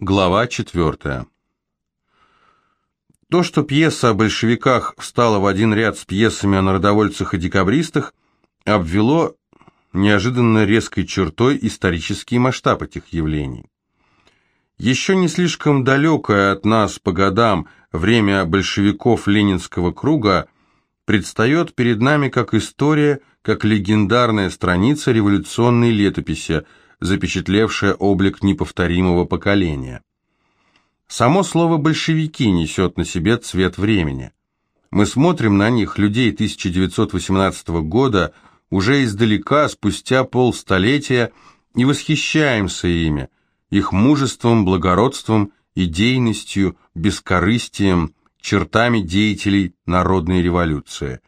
Глава 4. То, что пьеса о большевиках встала в один ряд с пьесами о народовольцах и декабристах, обвело неожиданно резкой чертой исторический масштаб этих явлений. Еще не слишком далекое от нас по годам время большевиков Ленинского круга предстает перед нами как история, как легендарная страница революционной летописи – запечатлевшая облик неповторимого поколения. Само слово «большевики» несет на себе цвет времени. Мы смотрим на них, людей 1918 года, уже издалека, спустя полстолетия, и восхищаемся ими, их мужеством, благородством, идейностью, бескорыстием, чертами деятелей народной революции.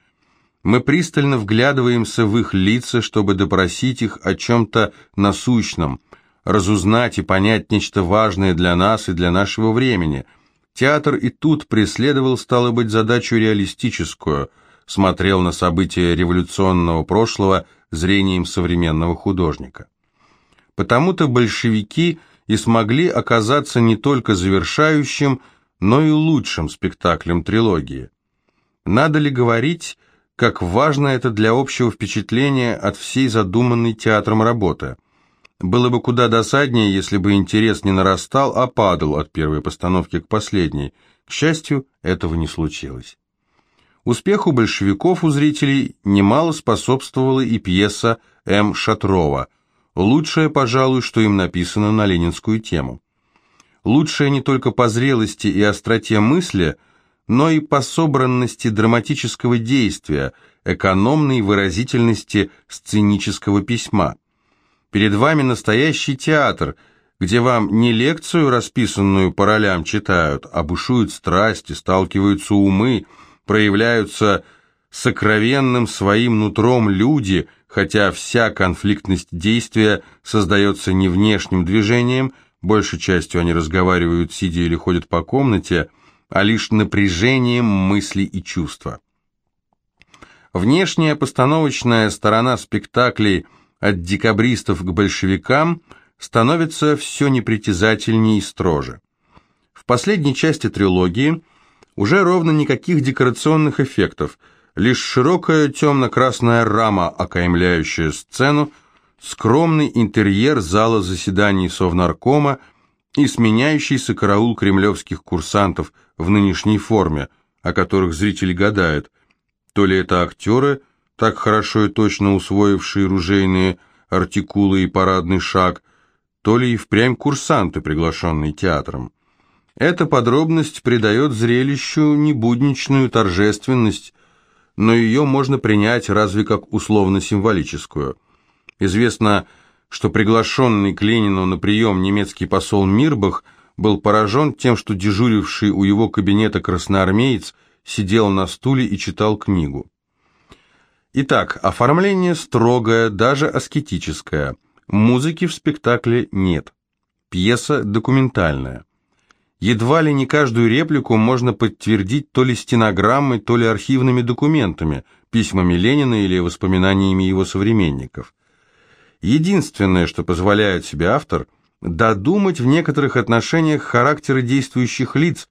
Мы пристально вглядываемся в их лица, чтобы допросить их о чем-то насущном, разузнать и понять нечто важное для нас и для нашего времени. Театр и тут преследовал, стало быть, задачу реалистическую, смотрел на события революционного прошлого зрением современного художника. Потому-то большевики и смогли оказаться не только завершающим, но и лучшим спектаклем трилогии. Надо ли говорить как важно это для общего впечатления от всей задуманной театром работы. Было бы куда досаднее, если бы интерес не нарастал, а падал от первой постановки к последней. К счастью, этого не случилось. Успеху большевиков у зрителей немало способствовала и пьеса М. Шатрова, лучшая, пожалуй, что им написано на ленинскую тему. Лучшая не только по зрелости и остроте мысли – но и по собранности драматического действия, экономной выразительности сценического письма. Перед вами настоящий театр, где вам не лекцию, расписанную по ролям, читают, а бушуют страсти, сталкиваются умы, проявляются сокровенным своим нутром люди, хотя вся конфликтность действия создается не внешним движением, большей частью они разговаривают, сидя или ходят по комнате, а лишь напряжением мысли и чувства. Внешняя постановочная сторона спектаклей от декабристов к большевикам становится все непритязательнее и строже. В последней части трилогии уже ровно никаких декорационных эффектов, лишь широкая темно-красная рама, окаймляющая сцену, скромный интерьер зала заседаний Совнаркома и сменяющийся караул кремлевских курсантов в нынешней форме, о которых зрители гадают, то ли это актеры, так хорошо и точно усвоившие ружейные артикулы и парадный шаг, то ли и впрямь курсанты, приглашенные театром. Эта подробность придает зрелищу небудничную торжественность, но ее можно принять разве как условно-символическую. Известно, что приглашенный к Ленину на прием немецкий посол Мирбах был поражен тем, что дежуривший у его кабинета красноармеец сидел на стуле и читал книгу. Итак, оформление строгое, даже аскетическое. Музыки в спектакле нет. Пьеса документальная. Едва ли не каждую реплику можно подтвердить то ли стенограммой, то ли архивными документами, письмами Ленина или воспоминаниями его современников. Единственное, что позволяет себе автор, додумать в некоторых отношениях характеры действующих лиц,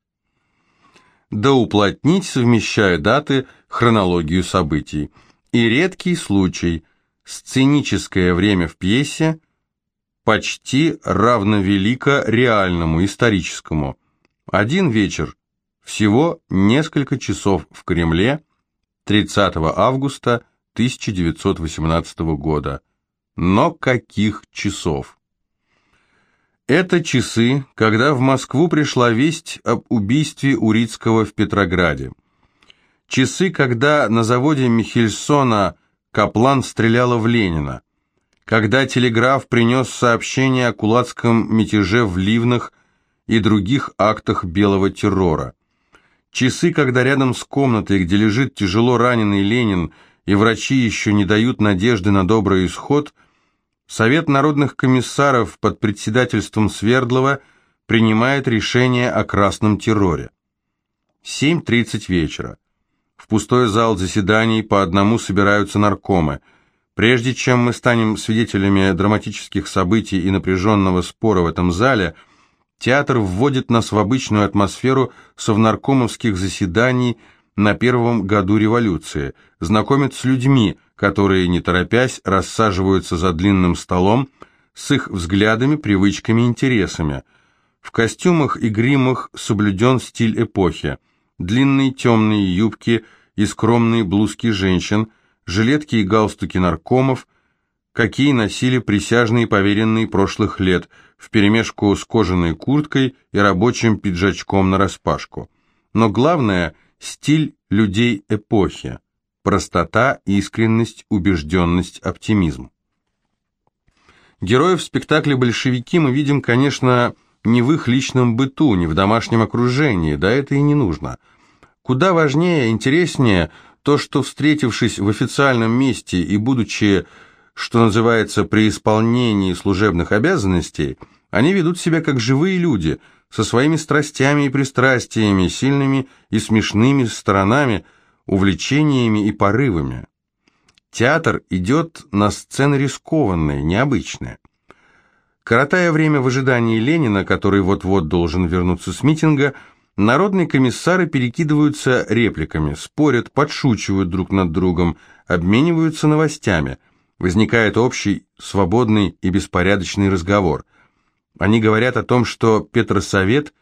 да уплотнить, совмещая даты, хронологию событий. И редкий случай – сценическое время в пьесе почти равновелико реальному, историческому. Один вечер, всего несколько часов в Кремле, 30 августа 1918 года. Но каких часов? Это часы, когда в Москву пришла весть об убийстве Урицкого в Петрограде. Часы, когда на заводе Михельсона Каплан стреляла в Ленина. Когда телеграф принес сообщение о кулацком мятеже в Ливнах и других актах белого террора. Часы, когда рядом с комнатой, где лежит тяжело раненый Ленин, и врачи еще не дают надежды на добрый исход – Совет народных комиссаров под председательством Свердлова принимает решение о красном терроре. 7.30 вечера. В пустой зал заседаний по одному собираются наркомы. Прежде чем мы станем свидетелями драматических событий и напряженного спора в этом зале, Театр вводит нас в обычную атмосферу совнаркомовских заседаний на первом году революции, знакомит с людьми, которые, не торопясь, рассаживаются за длинным столом, с их взглядами, привычками, интересами. В костюмах и гримах соблюден стиль эпохи. Длинные темные юбки и скромные блузки женщин, жилетки и галстуки наркомов, какие носили присяжные поверенные прошлых лет, вперемешку с кожаной курткой и рабочим пиджачком нараспашку. Но главное – стиль людей эпохи. Простота, искренность, убежденность, оптимизм. Героев спектакля «Большевики» мы видим, конечно, не в их личном быту, не в домашнем окружении, да это и не нужно. Куда важнее, интереснее то, что, встретившись в официальном месте и будучи, что называется, при исполнении служебных обязанностей, они ведут себя как живые люди, со своими страстями и пристрастиями, сильными и смешными сторонами, увлечениями и порывами. Театр идет на сцены рискованные, необычные. Коротая время в ожидании Ленина, который вот-вот должен вернуться с митинга, народные комиссары перекидываются репликами, спорят, подшучивают друг над другом, обмениваются новостями. Возникает общий, свободный и беспорядочный разговор. Они говорят о том, что Петросовет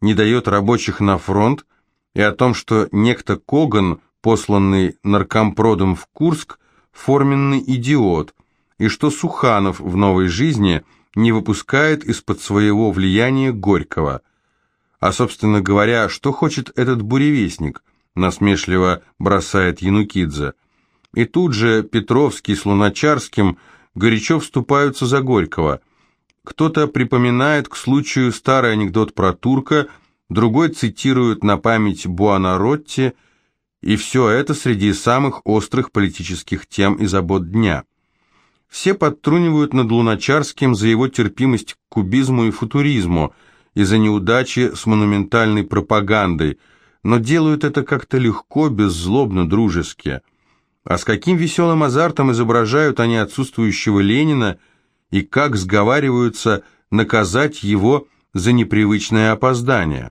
не дает рабочих на фронт, и о том, что некто Коган, посланный наркомпродом в Курск, форменный идиот, и что Суханов в «Новой жизни» не выпускает из-под своего влияния Горького. А, собственно говоря, что хочет этот буревестник, насмешливо бросает Янукидзе. И тут же Петровский с Луначарским горячо вступаются за Горького. Кто-то припоминает к случаю старый анекдот про турка, другой цитирует на память Буонаротти – и все это среди самых острых политических тем и забот дня. Все подтрунивают над Луначарским за его терпимость к кубизму и футуризму, и за неудачи с монументальной пропагандой, но делают это как-то легко, беззлобно, дружески. А с каким веселым азартом изображают они отсутствующего Ленина и как сговариваются наказать его за непривычное опоздание.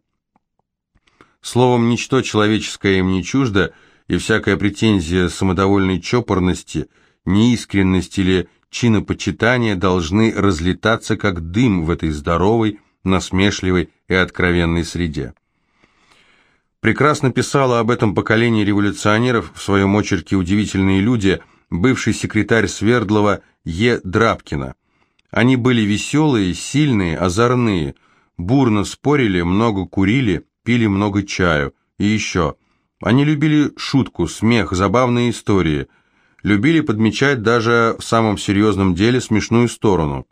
Словом, ничто человеческое им не чуждо, и всякая претензия самодовольной чопорности, неискренность или чинопочитания должны разлетаться как дым в этой здоровой, насмешливой и откровенной среде. Прекрасно писала об этом поколении революционеров в своем очерке «Удивительные люди» бывший секретарь Свердлова Е. Драбкина. Они были веселые, сильные, озорные, бурно спорили, много курили, пили много чаю. И еще. Они любили шутку, смех, забавные истории. Любили подмечать даже в самом серьезном деле смешную сторону.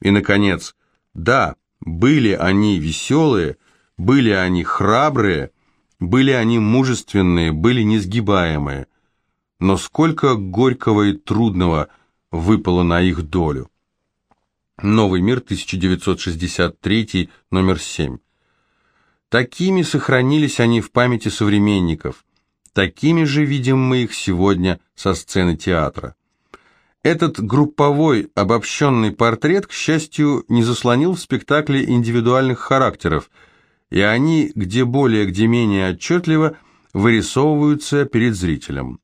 И, наконец, да, были они веселые, были они храбрые, были они мужественные, были несгибаемые. Но сколько горького и трудного выпало на их долю. Новый мир, 1963, номер 7. Такими сохранились они в памяти современников. Такими же видим мы их сегодня со сцены театра. Этот групповой, обобщенный портрет, к счастью, не заслонил в спектакле индивидуальных характеров, и они, где более, где менее отчетливо, вырисовываются перед зрителем.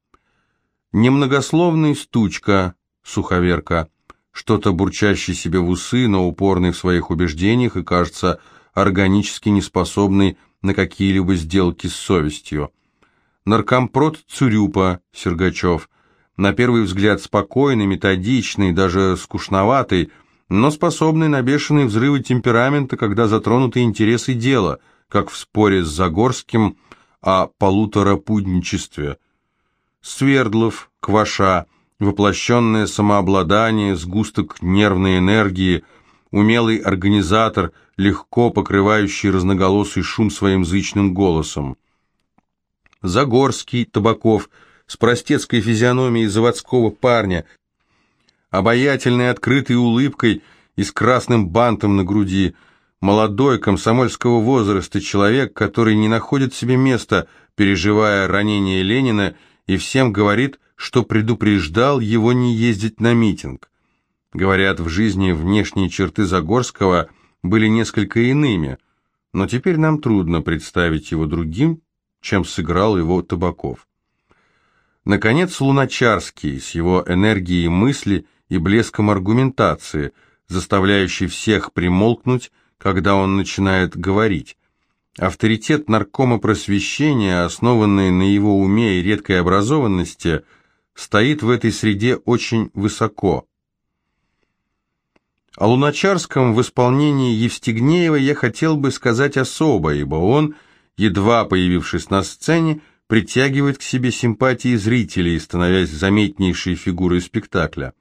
Немногословный стучка, суховерка, что-то бурчащий себе в усы, но упорный в своих убеждениях и, кажется, органически неспособный на какие-либо сделки с совестью. Наркомпрод Цурюпа, Сергачев, на первый взгляд спокойный, методичный, даже скучноватый, но способный на бешеные взрывы темперамента, когда затронуты интересы дела, как в споре с Загорским о полуторапудничестве. Свердлов, Кваша, воплощенное самообладание, сгусток нервной энергии, умелый организатор, легко покрывающий разноголосый шум своим зычным голосом. Загорский, Табаков, с простецкой физиономией заводского парня, обаятельной открытой улыбкой и с красным бантом на груди, молодой комсомольского возраста человек, который не находит себе места, переживая ранение Ленина, и всем говорит, что предупреждал его не ездить на митинг. Говорят, в жизни внешние черты Загорского были несколько иными, но теперь нам трудно представить его другим, чем сыграл его Табаков. Наконец, Луначарский с его энергией мысли и блеском аргументации, заставляющий всех примолкнуть, когда он начинает говорить. Авторитет наркома просвещения, основанный на его уме и редкой образованности, стоит в этой среде очень высоко. О Луначарском в исполнении Евстигнеева я хотел бы сказать особо, ибо он, едва появившись на сцене, притягивает к себе симпатии зрителей, становясь заметнейшей фигурой спектакля.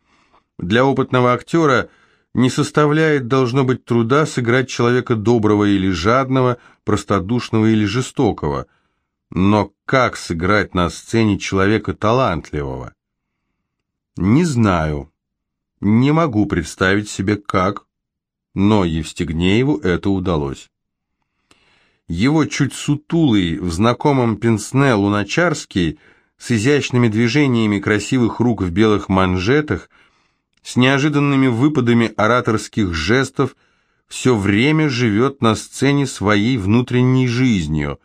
Для опытного актера не составляет, должно быть, труда сыграть человека доброго или жадного, простодушного или жестокого. Но как сыграть на сцене человека талантливого? Не знаю. Не могу представить себе, как, но Евстигнееву это удалось. Его чуть сутулый, в знакомом пенсне Луначарский, с изящными движениями красивых рук в белых манжетах, с неожиданными выпадами ораторских жестов, все время живет на сцене своей внутренней жизнью.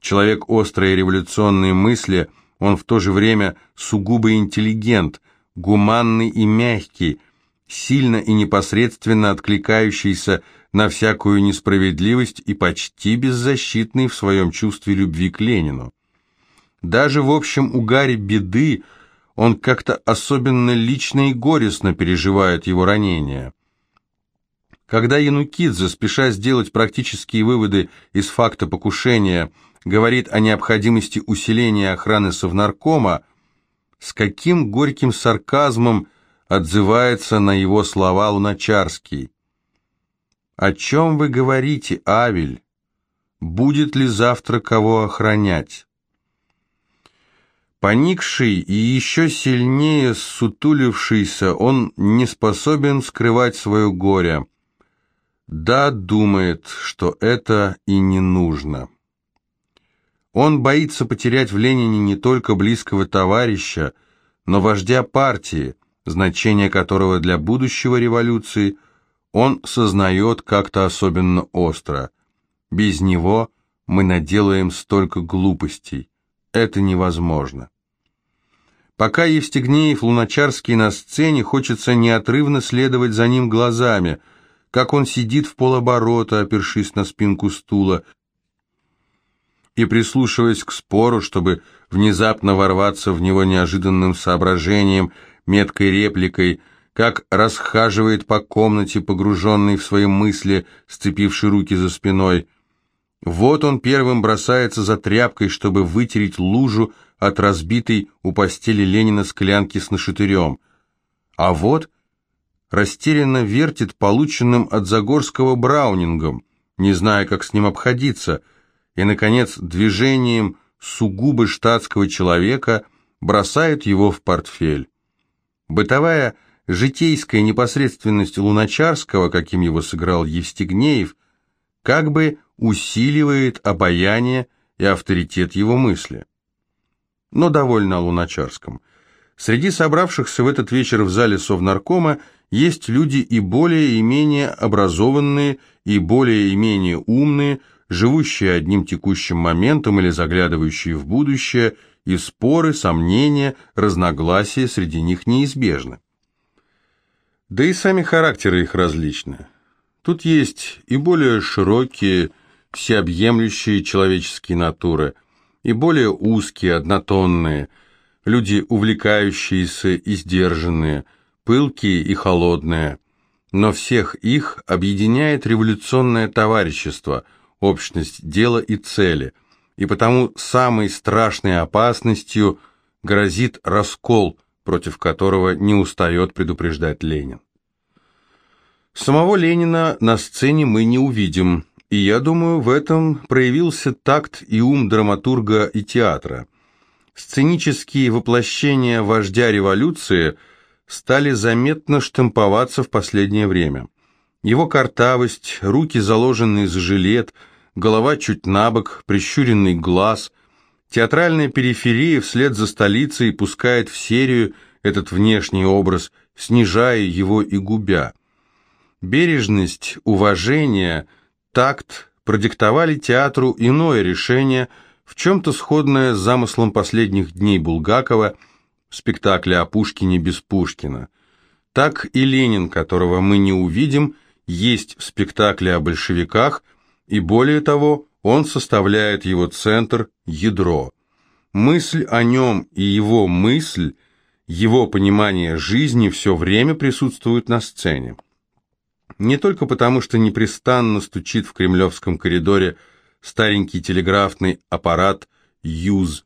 Человек острой революционной мысли, он в то же время сугубо интеллигент, гуманный и мягкий, сильно и непосредственно откликающийся на всякую несправедливость и почти беззащитный в своем чувстве любви к Ленину. Даже в общем угаре беды он как-то особенно лично и горестно переживает его ранение. Когда Янукидзе, спеша сделать практические выводы из факта покушения, говорит о необходимости усиления охраны Совнаркома, с каким горьким сарказмом отзывается на его слова Луначарский. «О чем вы говорите, Авель? Будет ли завтра кого охранять?» Поникший и еще сильнее сутулившийся, он не способен скрывать свое горе. Да, думает, что это и не нужно. Он боится потерять в Ленине не только близкого товарища, но вождя партии, значение которого для будущего революции он сознает как-то особенно остро. Без него мы наделаем столько глупостей. Это невозможно. Пока Евстигнеев Луначарский на сцене, хочется неотрывно следовать за ним глазами, как он сидит в полоборота, опершись на спинку стула, и прислушиваясь к спору, чтобы внезапно ворваться в него неожиданным соображением – меткой репликой, как расхаживает по комнате, погруженный в свои мысли, сцепивший руки за спиной. Вот он первым бросается за тряпкой, чтобы вытереть лужу от разбитой у постели Ленина склянки с нашатырем. А вот растерянно вертит полученным от Загорского браунингом, не зная, как с ним обходиться, и, наконец, движением сугубо штатского человека бросает его в портфель. Бытовая житейская непосредственность Луначарского, каким его сыграл Евстигнеев, как бы усиливает обаяние и авторитет его мысли. Но довольно о Луначарском. Среди собравшихся в этот вечер в зале Совнаркома есть люди и более и менее образованные, и более и менее умные, живущие одним текущим моментом или заглядывающие в будущее – и споры, сомнения, разногласия среди них неизбежны. Да и сами характеры их различны. Тут есть и более широкие, всеобъемлющие человеческие натуры, и более узкие, однотонные, люди увлекающиеся и сдержанные, пылкие и холодные. Но всех их объединяет революционное товарищество, общность дела и цели – и потому самой страшной опасностью грозит раскол, против которого не устает предупреждать Ленин. Самого Ленина на сцене мы не увидим, и я думаю, в этом проявился такт и ум драматурга и театра. Сценические воплощения вождя революции стали заметно штамповаться в последнее время. Его картавость, руки заложенные за жилет – голова чуть набок, прищуренный глаз. Театральная периферия вслед за столицей пускает в серию этот внешний образ, снижая его и губя. бережность, уважение, такт продиктовали театру иное решение, в чем-то сходное с замыслом последних дней Булгакова спектакля о Пушкине без Пушкина. Так и Ленин, которого мы не увидим, есть в спектакле о большевиках, и более того, он составляет его центр, ядро. Мысль о нем и его мысль, его понимание жизни все время присутствуют на сцене. Не только потому, что непрестанно стучит в кремлевском коридоре старенький телеграфный аппарат «Юз»,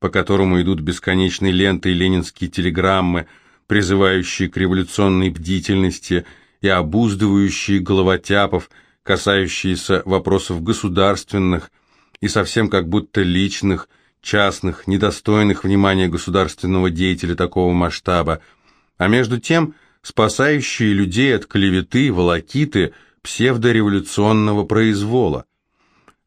по которому идут бесконечные ленты ленинские телеграммы, призывающие к революционной бдительности и обуздывающие головотяпов, касающиеся вопросов государственных и совсем как будто личных, частных, недостойных внимания государственного деятеля такого масштаба, а между тем спасающие людей от клеветы, волокиты, псевдореволюционного произвола.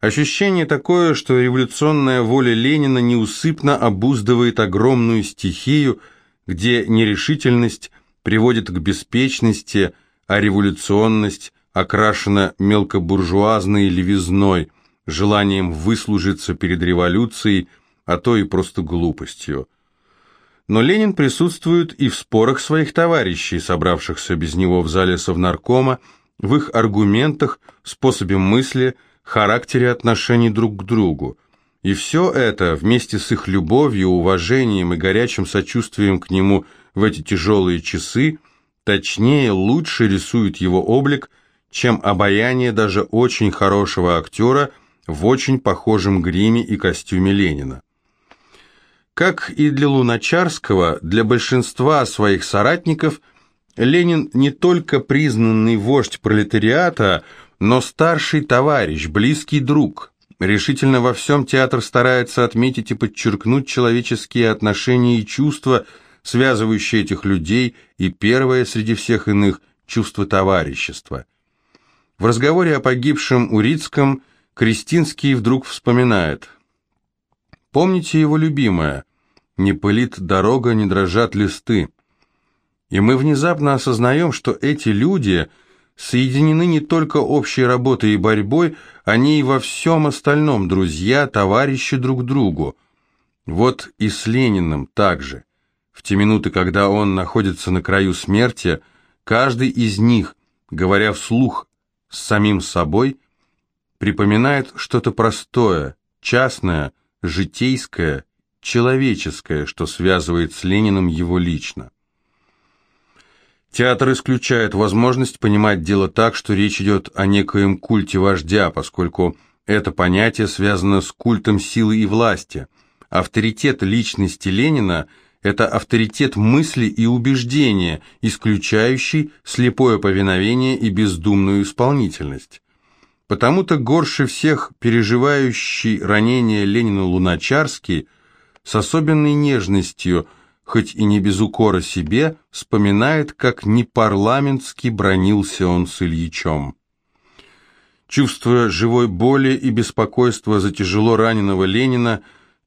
Ощущение такое, что революционная воля Ленина неусыпно обуздывает огромную стихию, где нерешительность приводит к беспечности, а революционность окрашена мелкобуржуазной левизной, желанием выслужиться перед революцией, а то и просто глупостью. Но Ленин присутствует и в спорах своих товарищей, собравшихся без него в зале Совнаркома, в их аргументах, способе мысли, характере отношений друг к другу. И все это, вместе с их любовью, уважением и горячим сочувствием к нему в эти тяжелые часы, точнее, лучше рисует его облик, чем обаяние даже очень хорошего актера в очень похожем гриме и костюме Ленина. Как и для Луначарского, для большинства своих соратников Ленин не только признанный вождь пролетариата, но старший товарищ, близкий друг. Решительно во всем театр старается отметить и подчеркнуть человеческие отношения и чувства, связывающие этих людей, и первое среди всех иных – чувство товарищества. В разговоре о погибшем Урицком Кристинский вдруг вспоминает «Помните его любимое «Не пылит дорога, не дрожат листы». И мы внезапно осознаем, что эти люди – соединены не только общей работой и борьбой, они и во всем остальном друзья, товарищи друг другу. Вот и с Лениным также. В те минуты, когда он находится на краю смерти, каждый из них, говоря вслух с самим собой, припоминает что-то простое, частное, житейское, человеческое, что связывает с Лениным его лично. Театр исключает возможность понимать дело так, что речь идет о некоем культе вождя, поскольку это понятие связано с культом силы и власти. Авторитет личности Ленина – это авторитет мысли и убеждения, исключающий слепое повиновение и бездумную исполнительность. Потому-то горше всех переживающий ранение Ленина Луначарский с особенной нежностью – хоть и не без укора себе, вспоминает, как непарламентски бронился он с Ильичом. Чувствуя живой боли и беспокойства за тяжело раненого Ленина,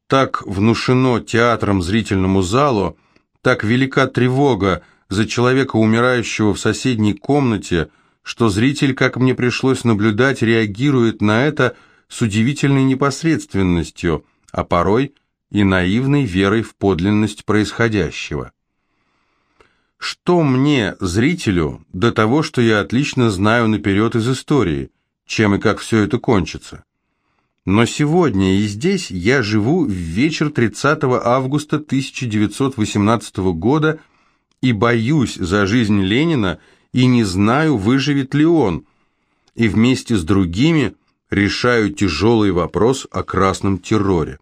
так внушено театром зрительному залу, так велика тревога за человека, умирающего в соседней комнате, что зритель, как мне пришлось наблюдать, реагирует на это с удивительной непосредственностью, а порой – и наивной верой в подлинность происходящего. Что мне, зрителю, до того, что я отлично знаю наперед из истории, чем и как все это кончится? Но сегодня и здесь я живу в вечер 30 августа 1918 года и боюсь за жизнь Ленина и не знаю, выживет ли он, и вместе с другими решаю тяжелый вопрос о красном терроре.